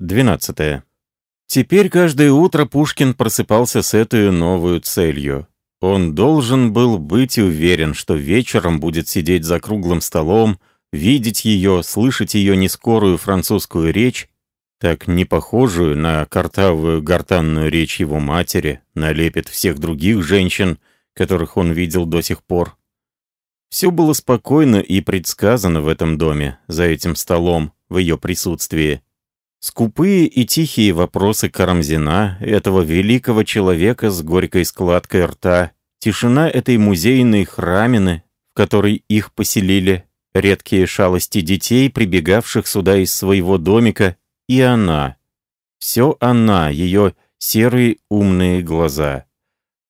12. Теперь каждое утро Пушкин просыпался с этой новой целью. Он должен был быть уверен, что вечером будет сидеть за круглым столом, видеть ее, слышать ее нескорую французскую речь, так не похожую на картавую гортанную речь его матери, на лепет всех других женщин, которых он видел до сих пор. Все было спокойно и предсказано в этом доме, за этим столом, в ее присутствии. Скупые и тихие вопросы Карамзина, этого великого человека с горькой складкой рта, тишина этой музейной храмины, в которой их поселили, редкие шалости детей, прибегавших сюда из своего домика, и она. Все она, ее серые умные глаза.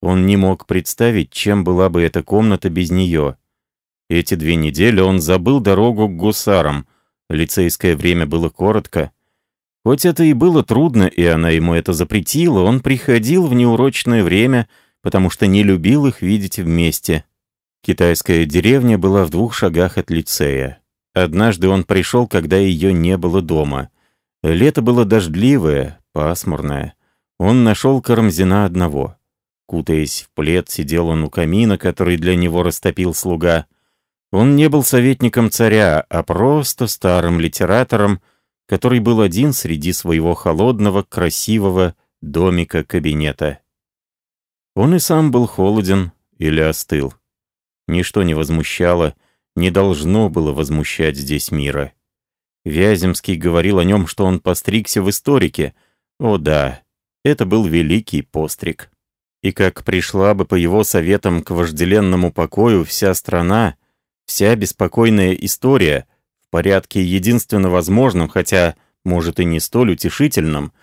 Он не мог представить, чем была бы эта комната без нее. Эти две недели он забыл дорогу к гусарам. Лицейское время было коротко. Хоть это и было трудно, и она ему это запретила, он приходил в неурочное время, потому что не любил их видеть вместе. Китайская деревня была в двух шагах от лицея. Однажды он пришел, когда ее не было дома. Лето было дождливое, пасмурное. Он нашел Карамзина одного. Кутаясь в плед, сидел он у камина, который для него растопил слуга. Он не был советником царя, а просто старым литератором, который был один среди своего холодного, красивого домика-кабинета. Он и сам был холоден или остыл. Ничто не возмущало, не должно было возмущать здесь мира. Вяземский говорил о нем, что он постригся в историке. О да, это был великий постриг. И как пришла бы по его советам к вожделенному покою вся страна, вся беспокойная история, порядке единственно возможном, хотя, может, и не столь утешительном,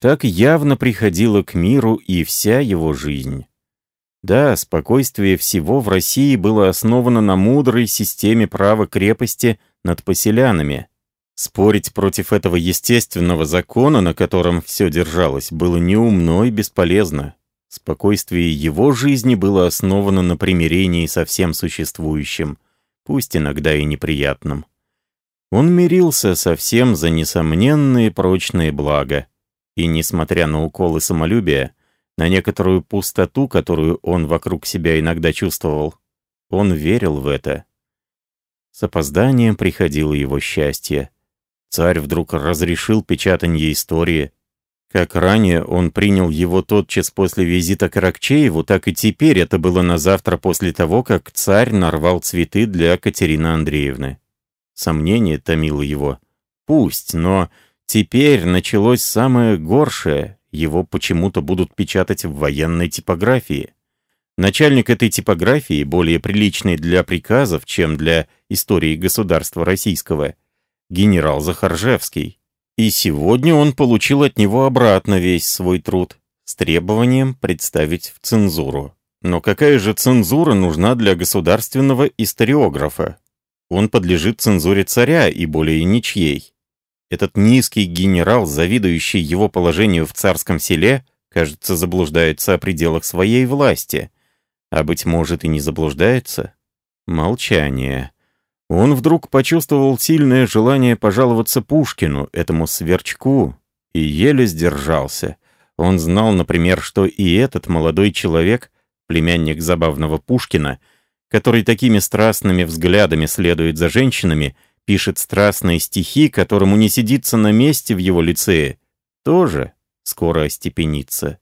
так явно приходила к миру и вся его жизнь. Да, спокойствие всего в России было основано на мудрой системе права крепости над поселянами. Спорить против этого естественного закона, на котором все держалось, было неумно и бесполезно. Спокойствие его жизни было основано на примирении со всем существующим, пусть иногда и неприятным. Он мирился со всем за несомненные прочные блага. И, несмотря на уколы самолюбия, на некоторую пустоту, которую он вокруг себя иногда чувствовал, он верил в это. С опозданием приходило его счастье. Царь вдруг разрешил печатанье истории. Как ранее он принял его тотчас после визита к Аракчееву, так и теперь это было на завтра после того, как царь нарвал цветы для Катерины Андреевны. Сомнение томило его. Пусть, но теперь началось самое горшее. Его почему-то будут печатать в военной типографии. Начальник этой типографии, более приличный для приказов, чем для истории государства российского, генерал Захаржевский. И сегодня он получил от него обратно весь свой труд с требованием представить в цензуру. Но какая же цензура нужна для государственного историографа? Он подлежит цензуре царя и более ничьей. Этот низкий генерал, завидующий его положению в царском селе, кажется, заблуждается о пределах своей власти. А, быть может, и не заблуждается? Молчание. Он вдруг почувствовал сильное желание пожаловаться Пушкину, этому сверчку, и еле сдержался. Он знал, например, что и этот молодой человек, племянник забавного Пушкина, — который такими страстными взглядами следует за женщинами, пишет страстные стихи, которому не сидится на месте в его лицее, тоже скоро остепенится.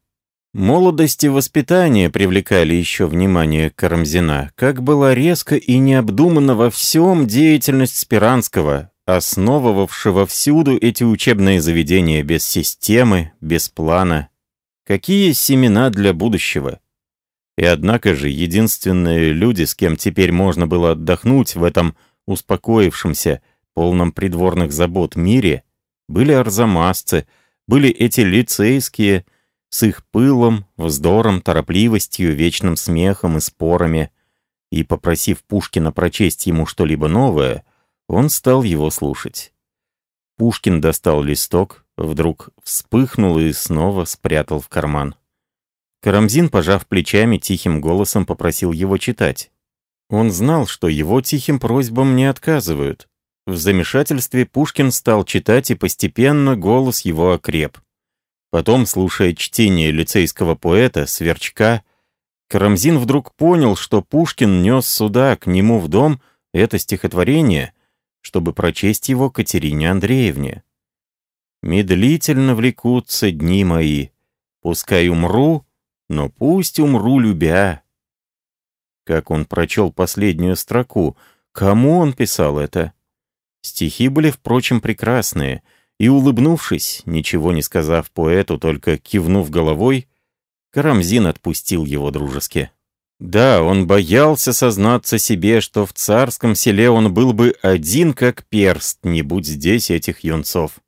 Молодость и воспитание привлекали еще внимание Карамзина, как была резко и необдуманна во всем деятельность Спиранского, основывавшего всюду эти учебные заведения без системы, без плана. Какие семена для будущего? И однако же единственные люди, с кем теперь можно было отдохнуть в этом успокоившемся, полном придворных забот мире, были арзамасцы, были эти лицейские, с их пылом, вздором, торопливостью, вечным смехом и спорами. И, попросив Пушкина прочесть ему что-либо новое, он стал его слушать. Пушкин достал листок, вдруг вспыхнул и снова спрятал в карман. Карамзин, пожав плечами, тихим голосом попросил его читать. Он знал, что его тихим просьбам не отказывают. В замешательстве Пушкин стал читать, и постепенно голос его окреп. Потом, слушая чтение лицейского поэта, Сверчка, Карамзин вдруг понял, что Пушкин нес сюда, к нему в дом, это стихотворение, чтобы прочесть его Катерине Андреевне. «Медлительно влекутся дни мои, пускай умру, но пусть умру любя». Как он прочел последнюю строку, кому он писал это? Стихи были, впрочем, прекрасные, и, улыбнувшись, ничего не сказав поэту, только кивнув головой, Карамзин отпустил его дружески. Да, он боялся сознаться себе, что в царском селе он был бы один как перст, не будь здесь этих юнцов.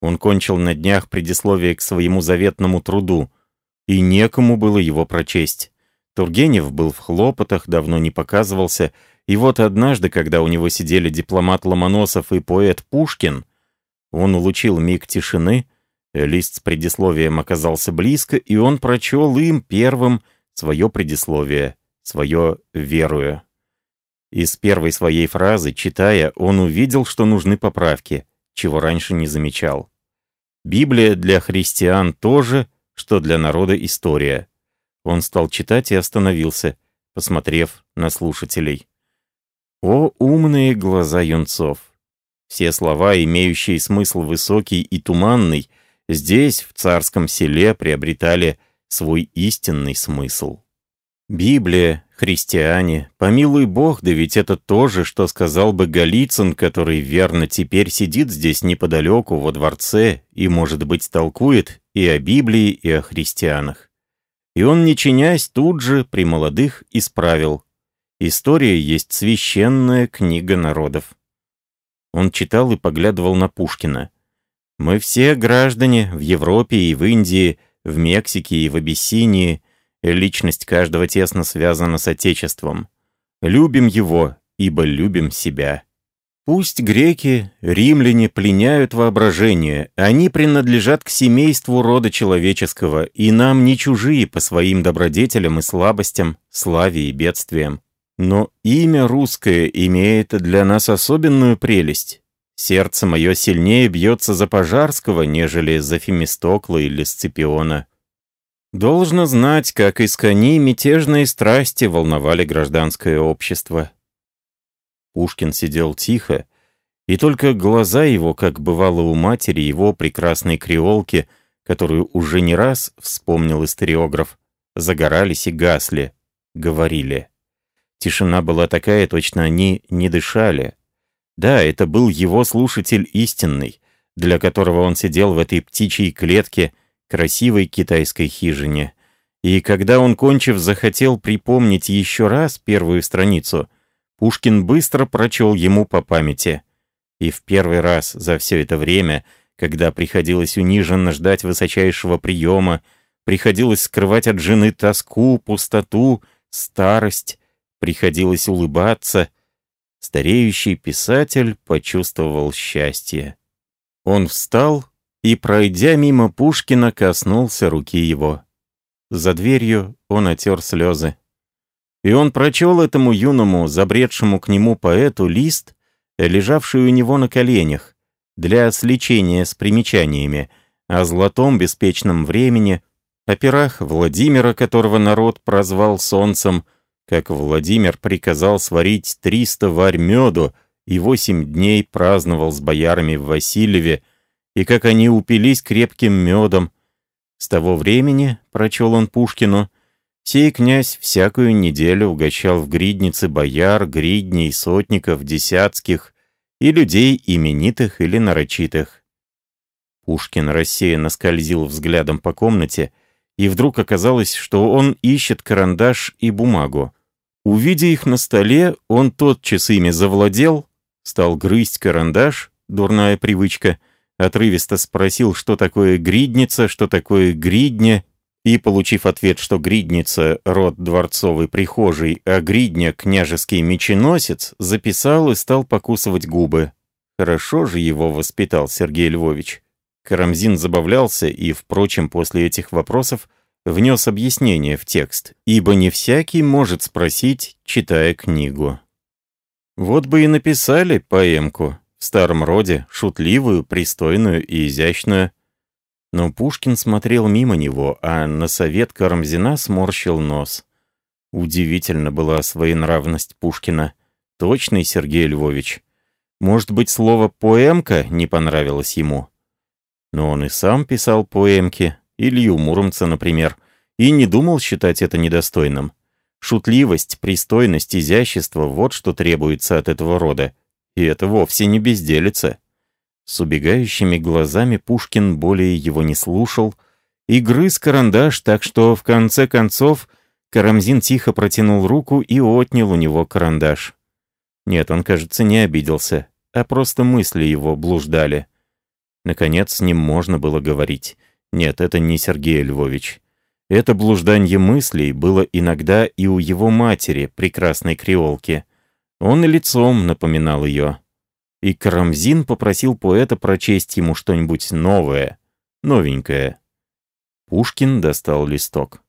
Он кончил на днях предисловие к своему заветному труду, и некому было его прочесть. Тургенев был в хлопотах, давно не показывался, и вот однажды, когда у него сидели дипломат Ломоносов и поэт Пушкин, он улучил миг тишины, Лист с предисловием оказался близко, и он прочел им первым свое предисловие, свое «веруя». Из первой своей фразы, читая, он увидел, что нужны поправки, чего раньше не замечал. Библия для христиан тоже, что для народа история. Он стал читать и остановился, посмотрев на слушателей. О, умные глаза юнцов! Все слова, имеющие смысл высокий и туманный, здесь, в царском селе, приобретали свой истинный смысл. Библия, христиане, помилуй Бог, да ведь это то же, что сказал бы Голицын, который верно теперь сидит здесь неподалеку, во дворце, и, может быть, толкует и о Библии, и о христианах. И он, не чинясь, тут же, при молодых, исправил. История есть священная книга народов. Он читал и поглядывал на Пушкина. Мы все граждане в Европе и в Индии, в Мексике и в Абиссинии. Личность каждого тесно связана с Отечеством. Любим его, ибо любим себя. Пусть греки, римляне пленяют воображение, они принадлежат к семейству рода человеческого, и нам не чужие по своим добродетелям и слабостям, славе и бедствиям. Но имя русское имеет для нас особенную прелесть. Сердце мое сильнее бьется за Пожарского, нежели за Фемистокла или Сципиона. Должно знать, как из кони мятежные страсти волновали гражданское общество. Пушкин сидел тихо, и только глаза его, как бывало у матери его прекрасной креолки, которую уже не раз вспомнил историограф, загорались и гасли, говорили. Тишина была такая, точно они не дышали. Да, это был его слушатель истинный, для которого он сидел в этой птичьей клетке, красивой китайской хижине. И когда он, кончив, захотел припомнить еще раз первую страницу, Пушкин быстро прочел ему по памяти. И в первый раз за все это время, когда приходилось униженно ждать высочайшего приема, приходилось скрывать от жены тоску, пустоту, старость, приходилось улыбаться — стареющий писатель почувствовал счастье. Он встал и, пройдя мимо Пушкина, коснулся руки его. За дверью он отер слезы. И он прочел этому юному, забредшему к нему поэту лист, лежавший у него на коленях, для сличения с примечаниями о золотом беспечном времени, о перах Владимира, которого народ прозвал солнцем, как Владимир приказал сварить 300 варь меду и восемь дней праздновал с боярами в Васильеве, и как они упились крепким медом. С того времени, прочел он Пушкину, сей князь всякую неделю угощал в гриднице бояр, гридней, сотников, десятских и людей именитых или нарочитых. Пушкин рассеянно скользил взглядом по комнате, и вдруг оказалось, что он ищет карандаш и бумагу. Увидя их на столе, он тотчас ими завладел, стал грызть карандаш, дурная привычка, отрывисто спросил, что такое гридница, что такое гридня, и, получив ответ, что гридница — род дворцовый прихожий, а гридня — княжеский меченосец, записал и стал покусывать губы. Хорошо же его воспитал Сергей Львович. Карамзин забавлялся и, впрочем, после этих вопросов внес объяснение в текст, ибо не всякий может спросить, читая книгу. Вот бы и написали поэмку, в старом роде, шутливую, пристойную и изящную. Но Пушкин смотрел мимо него, а на совет Карамзина сморщил нос. Удивительно была своенравность Пушкина. Точный Сергей Львович. Может быть, слово «поэмка» не понравилось ему. Но он и сам писал поэмки, Илью Муромца, например, и не думал считать это недостойным. Шутливость, пристойность, изящество — вот что требуется от этого рода. И это вовсе не безделица. С убегающими глазами Пушкин более его не слушал и грыз карандаш, так что, в конце концов, Карамзин тихо протянул руку и отнял у него карандаш. Нет, он, кажется, не обиделся, а просто мысли его блуждали. Наконец, с ним можно было говорить. Нет, это не Сергей Львович. Это блужданье мыслей было иногда и у его матери, прекрасной креолки. Он лицом напоминал ее. И Карамзин попросил поэта прочесть ему что-нибудь новое, новенькое. Пушкин достал листок.